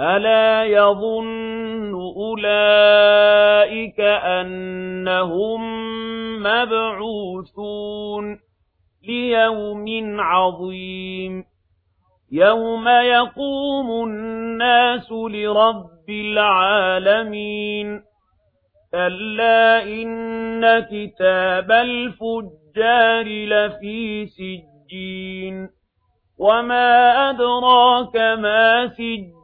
أَلَا يَظُنُّ أُولَئِكَ أَنَّهُم مَّبْعُوثُونَ لِيَوْمٍ عَظِيمٍ يَوْمَ يَقُومُ النَّاسُ لِرَبِّ الْعَالَمِينَ كَلَّا إِنَّ كِتَابَ الْفُجَّارِ لَفِي سِجِّينٍ وَمَا أَدْرَاكَ مَا سِجِّينٌ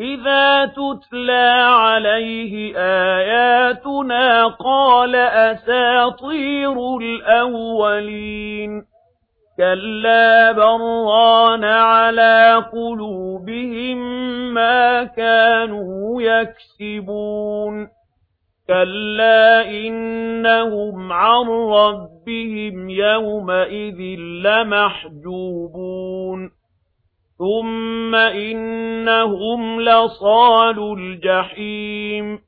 إِذَا تُتْلَى عَلَيْهِ آيَاتُنَا قَالَ أَسَاطِيرُ الْأَوَّلِينَ كَلَّا بَرَّانَ عَلَى قُلُوبِهِمْ مَا كَانُوا يَكْسِبُونَ كَلَّا إِنَّهُمْ عَن رَّبِّهِمْ يَوْمَئِذٍ لَّمَحْجُوبُونَ ثُمَّ إِنَّهُمْ لَصَالُو الْجَحِيمِ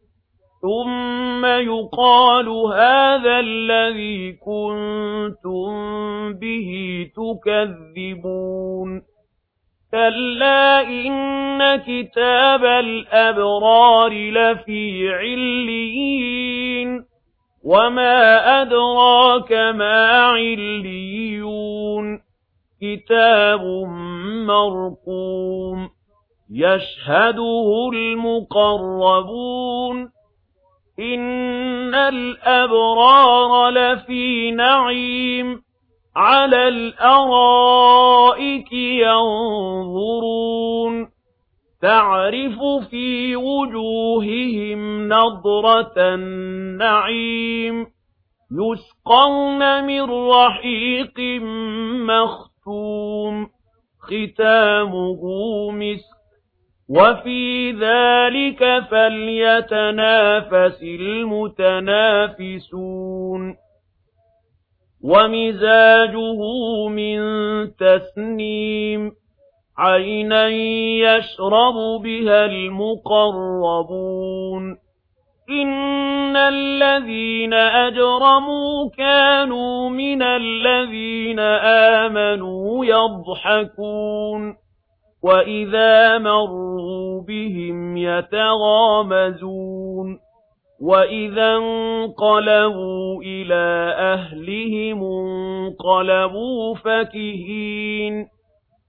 ثُمَّ يُقَالُ هَذَا الَّذِي كُنتُم بِهِ تُكَذِّبُونَ كَلَّا إِنَّ كِتَابَ الْأَبْرَارِ لَفِي عِلِّيِّينَ وَمَا أَدْرَاكَ مَا عِلِّيِّينَ كتاب مرقوم يشهده المقربون إن الأبرار لفي نعيم على الأرائك ينظرون تعرف في وجوههم نظرة النعيم يسقون من رحيق مختلف مَّخْتُومٌ خِتَامُهُ مِسْكٌ وَفِي ذَلِكَ فَلْيَتَنَافَسِ الْمُتَنَافِسُونَ وَمِزَاجُهُ مِن تَسْنِيمٍ عَيْنًا يَشْرَبُ بِهَا الْمُقَرَّبُونَ الَّذِينَ أَجْرَمُوا كَانُوا مِنَ الَّذِينَ آمَنُوا يَضْحَكُونَ وَإِذَا مَرُّوا بِهِمْ يَتَغَامَزُونَ وَإِذَا انقَلَبُوا إِلَى أَهْلِهِمْ انقَلَبُوا فَكِهِينَ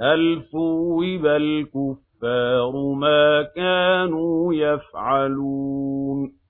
هَلْ ثُوِّبَ الْكُفَّارُ مَا كَانُوا يَفْعَلُونَ